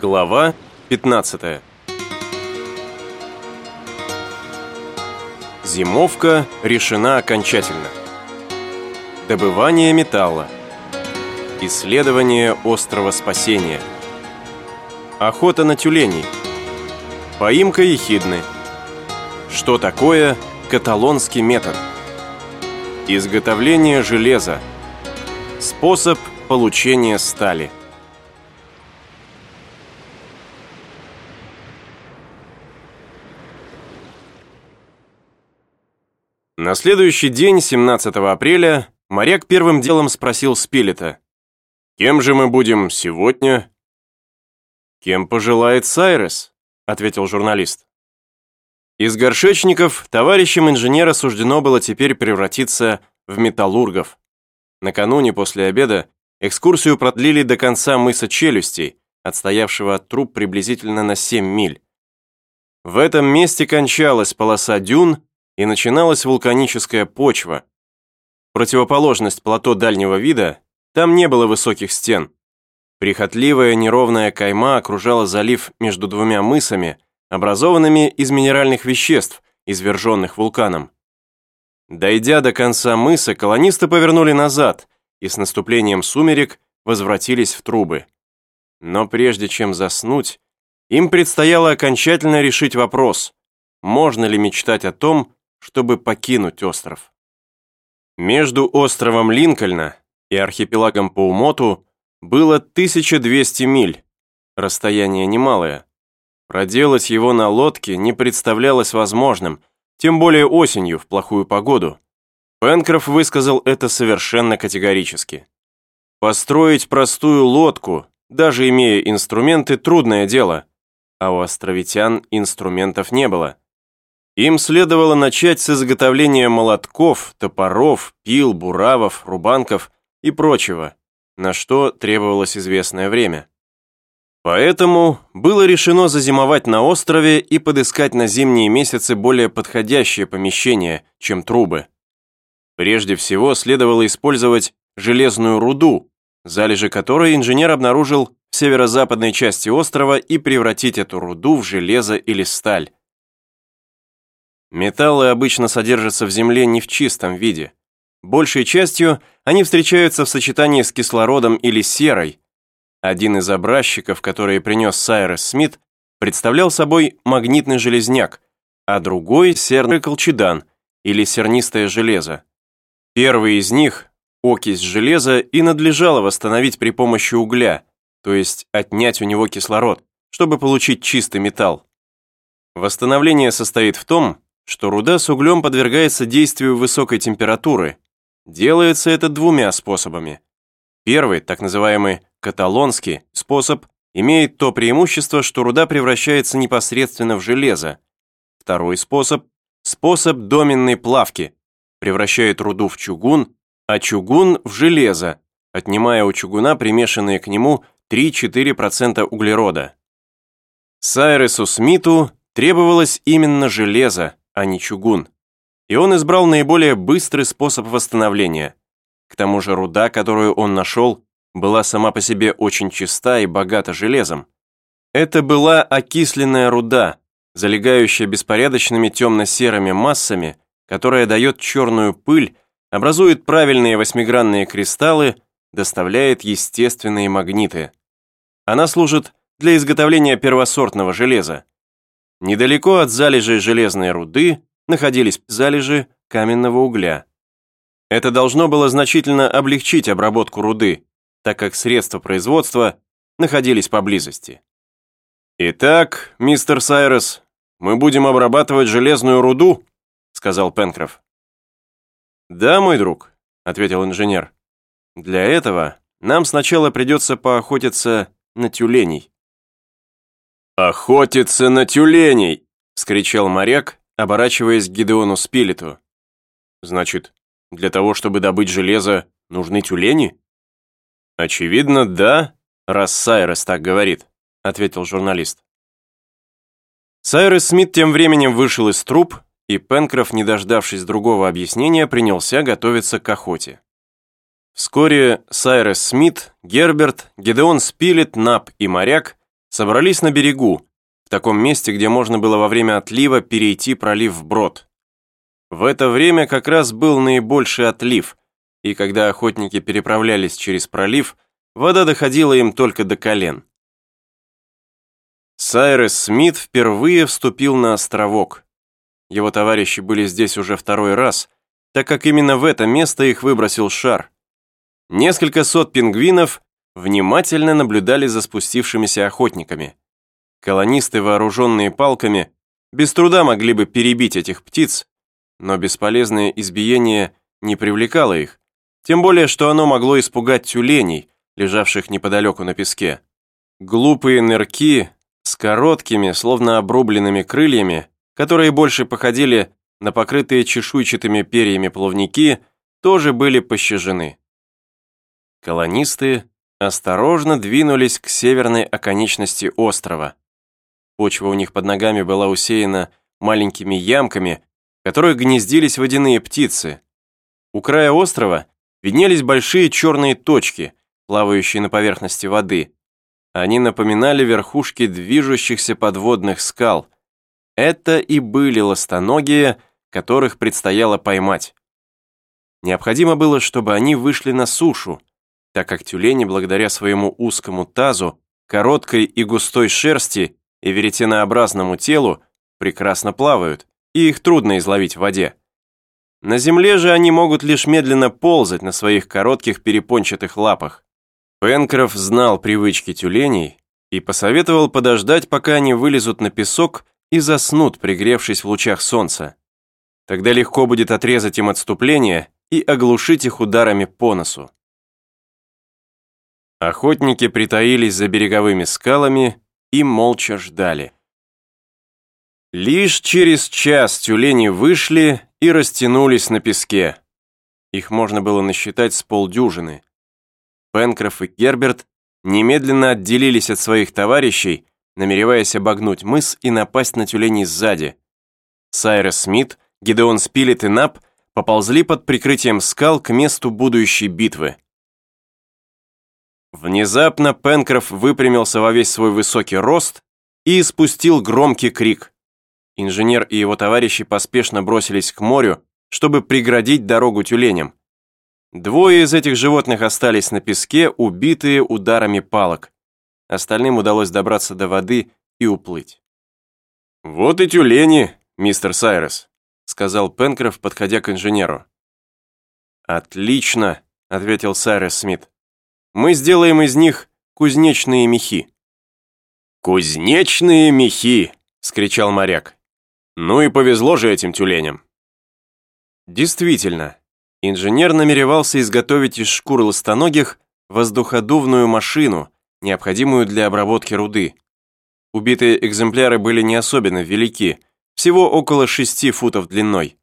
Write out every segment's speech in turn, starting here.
Глава 15 Зимовка решена окончательно. Добывание металла. Исследование острова спасения. Охота на тюленей. Поимка ехидны. Что такое каталонский метод? Изготовление железа. Способ получения стали. На следующий день, 17 апреля, моряк первым делом спросил Спилета. «Кем же мы будем сегодня?» «Кем пожелает Сайрес», — ответил журналист. Из горшечников товарищам инженера суждено было теперь превратиться в металлургов. Накануне после обеда экскурсию продлили до конца мыса Челюстей, отстоявшего от труб приблизительно на 7 миль. В этом месте кончалась полоса дюн, и начиналась вулканическая почва. Противоположность плато дальнего вида, там не было высоких стен. Прихотливая неровная кайма окружала залив между двумя мысами, образованными из минеральных веществ, изверженных вулканом. Дойдя до конца мыса, колонисты повернули назад и с наступлением сумерек возвратились в трубы. Но прежде чем заснуть, им предстояло окончательно решить вопрос, можно ли мечтать о том, чтобы покинуть остров. Между островом Линкольна и архипелагом Паумоту было 1200 миль, расстояние немалое. Проделать его на лодке не представлялось возможным, тем более осенью в плохую погоду. Пенкроф высказал это совершенно категорически. Построить простую лодку, даже имея инструменты, трудное дело, а у островитян инструментов не было. Им следовало начать с изготовления молотков, топоров, пил, буравов, рубанков и прочего, на что требовалось известное время. Поэтому было решено зазимовать на острове и подыскать на зимние месяцы более подходящее помещение, чем трубы. Прежде всего следовало использовать железную руду, залежи которой инженер обнаружил в северо-западной части острова и превратить эту руду в железо или сталь. Металлы обычно содержатся в земле не в чистом виде. Большей частью они встречаются в сочетании с кислородом или серой. Один из образчиков, который принес Сайрес Смит, представлял собой магнитный железняк, а другой – серный колчедан или сернистое железо. Первый из них, окись железа, и надлежало восстановить при помощи угля, то есть отнять у него кислород, чтобы получить чистый металл. Восстановление состоит в том, что руда с углем подвергается действию высокой температуры. Делается это двумя способами. Первый, так называемый каталонский способ, имеет то преимущество, что руда превращается непосредственно в железо. Второй способ – способ доменной плавки, превращает руду в чугун, а чугун в железо, отнимая у чугуна примешанные к нему 3-4% углерода. Сайресу Смиту требовалось именно железо, а не чугун. И он избрал наиболее быстрый способ восстановления. К тому же руда, которую он нашел, была сама по себе очень чиста и богата железом. Это была окисленная руда, залегающая беспорядочными темно-серыми массами, которая дает черную пыль, образует правильные восьмигранные кристаллы, доставляет естественные магниты. Она служит для изготовления первосортного железа. Недалеко от залежей железной руды находились залежи каменного угля. Это должно было значительно облегчить обработку руды, так как средства производства находились поблизости. «Итак, мистер Сайрес, мы будем обрабатывать железную руду?» сказал Пенкроф. «Да, мой друг», — ответил инженер. «Для этого нам сначала придется поохотиться на тюленей». «Охотиться на тюленей!» — скричал моряк, оборачиваясь к Гидеону Спилету. «Значит, для того, чтобы добыть железо, нужны тюлени?» «Очевидно, да, раз Сайрес так говорит», — ответил журналист. Сайрес Смит тем временем вышел из труб, и Пенкроф, не дождавшись другого объяснения, принялся готовиться к охоте. Вскоре Сайрес Смит, Герберт, Гедеон Спилет, Нап и Моряк собрались на берегу, в таком месте, где можно было во время отлива перейти пролив вброд. В это время как раз был наибольший отлив, и когда охотники переправлялись через пролив, вода доходила им только до колен. Сайрес Смит впервые вступил на островок. Его товарищи были здесь уже второй раз, так как именно в это место их выбросил шар. Несколько сот пингвинов внимательно наблюдали за спустившимися охотниками. Колонисты, вооруженные палками, без труда могли бы перебить этих птиц, но бесполезное избиение не привлекало их, тем более, что оно могло испугать тюленей, лежавших неподалеку на песке. Глупые нырки с короткими, словно обрубленными крыльями, которые больше походили на покрытые чешуйчатыми перьями плавники, тоже были пощажены. Колонисты осторожно двинулись к северной оконечности острова. Почва у них под ногами была усеяна маленькими ямками, в которых гнездились водяные птицы. У края острова виднелись большие черные точки, плавающие на поверхности воды. Они напоминали верхушки движущихся подводных скал. Это и были ластоногие, которых предстояло поймать. Необходимо было, чтобы они вышли на сушу, так как тюлени, благодаря своему узкому тазу, короткой и густой шерсти и веретенообразному телу, прекрасно плавают, и их трудно изловить в воде. На земле же они могут лишь медленно ползать на своих коротких перепончатых лапах. Пенкроф знал привычки тюленей и посоветовал подождать, пока они вылезут на песок и заснут, пригревшись в лучах солнца. Тогда легко будет отрезать им отступление и оглушить их ударами по носу. Охотники притаились за береговыми скалами и молча ждали. Лишь через час тюлени вышли и растянулись на песке. Их можно было насчитать с полдюжины. Пенкроф и Герберт немедленно отделились от своих товарищей, намереваясь обогнуть мыс и напасть на тюленей сзади. Сайрес Смит, Гидеон Спилет и Нап поползли под прикрытием скал к месту будущей битвы. Внезапно Пенкроф выпрямился во весь свой высокий рост и испустил громкий крик. Инженер и его товарищи поспешно бросились к морю, чтобы преградить дорогу тюленям. Двое из этих животных остались на песке, убитые ударами палок. Остальным удалось добраться до воды и уплыть. «Вот и тюлени, мистер Сайрес», сказал Пенкроф, подходя к инженеру. «Отлично», — ответил Сайрес Смит. Мы сделаем из них кузнечные мехи». «Кузнечные мехи!» — скричал моряк. «Ну и повезло же этим тюленям». Действительно, инженер намеревался изготовить из шкур ластоногих воздуходувную машину, необходимую для обработки руды. Убитые экземпляры были не особенно велики, всего около 6 футов длиной.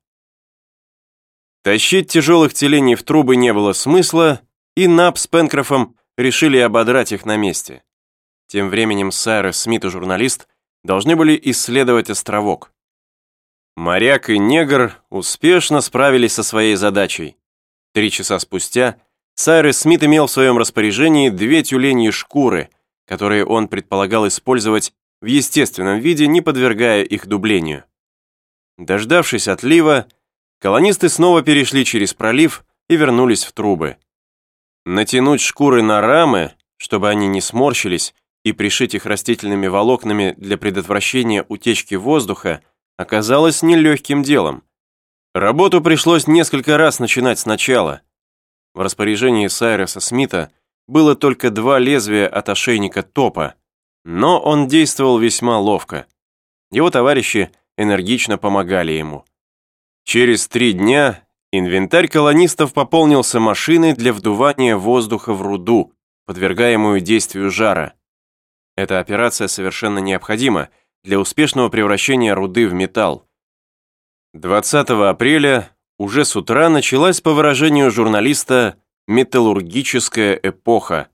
Тащить тяжелых теленей в трубы не было смысла, и Нап с Пенкрофом решили ободрать их на месте. Тем временем Сайрес Смит и журналист должны были исследовать островок. Моряк и негр успешно справились со своей задачей. Три часа спустя Сайрес Смит имел в своем распоряжении две тюленьи шкуры, которые он предполагал использовать в естественном виде, не подвергая их дублению. Дождавшись отлива, колонисты снова перешли через пролив и вернулись в трубы. Натянуть шкуры на рамы, чтобы они не сморщились, и пришить их растительными волокнами для предотвращения утечки воздуха, оказалось нелегким делом. Работу пришлось несколько раз начинать сначала. В распоряжении Сайреса Смита было только два лезвия от ошейника топа, но он действовал весьма ловко. Его товарищи энергично помогали ему. Через три дня Инвентарь колонистов пополнился машиной для вдувания воздуха в руду, подвергаемую действию жара. Эта операция совершенно необходима для успешного превращения руды в металл. 20 апреля уже с утра началась, по выражению журналиста, металлургическая эпоха,